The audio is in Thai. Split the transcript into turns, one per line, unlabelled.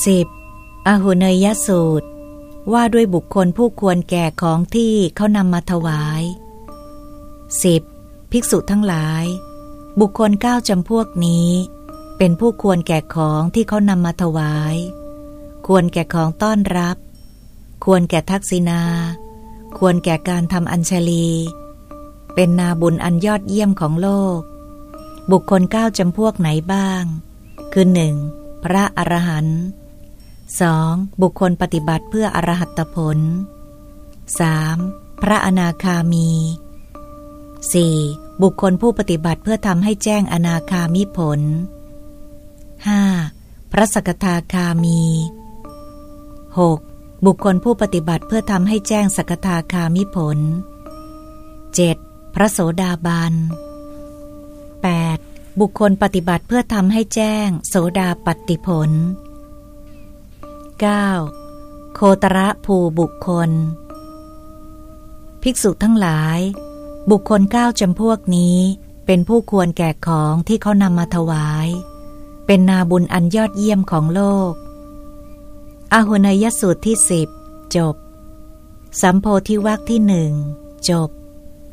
10. อหุเนยสูตร ว่าด้วยบุคคลผู้ควรแก่ของที่เขานำมาถวาย 10. ภิกษุทั้งหลาย บุคคลเก้าจำพวกนี้ เป็นผู้ควรแก่ของที่เขานำมาถวาย ควรแก่ของต้อนรับ ควรแก่ทักษิณาควรแก่การทำอัญชลี เป็นนาบุญอันยอดเยี่ยมของโลก บุคคลเก้าจำพวกไหนบ้าง คือหนึ่งพระอรหันต์ สองบุคคลปฏิบัติเพื่ออรหัตผล 3. พระอนาคามี 4. บุคคลผู้ปฏิบัติเพื่อทำให้แจ้งอนาคามิผล 5. พระสกทาคามี 6. บุคคลผู้ปฏิบัติเพื่อทำให้แจ้งสกทาคามิผล 7. พระโสดาบัน 8. บุคคลปฏิบัติเพื่อทำให้แจ้ง โสดาปฏิผล 9. โคตระภูบุคคล ภิกษุทั้งหลาย บุคคลเก้าจำพวกนี้เป็นผู้ควรแก่ของที่เขานำมาถวาย เป็นนาบุญอันยอดเยี่ยมของโลก อาหุนยสูตรที่สิบจบ สัมโพธิวักที่หนึ่งจบ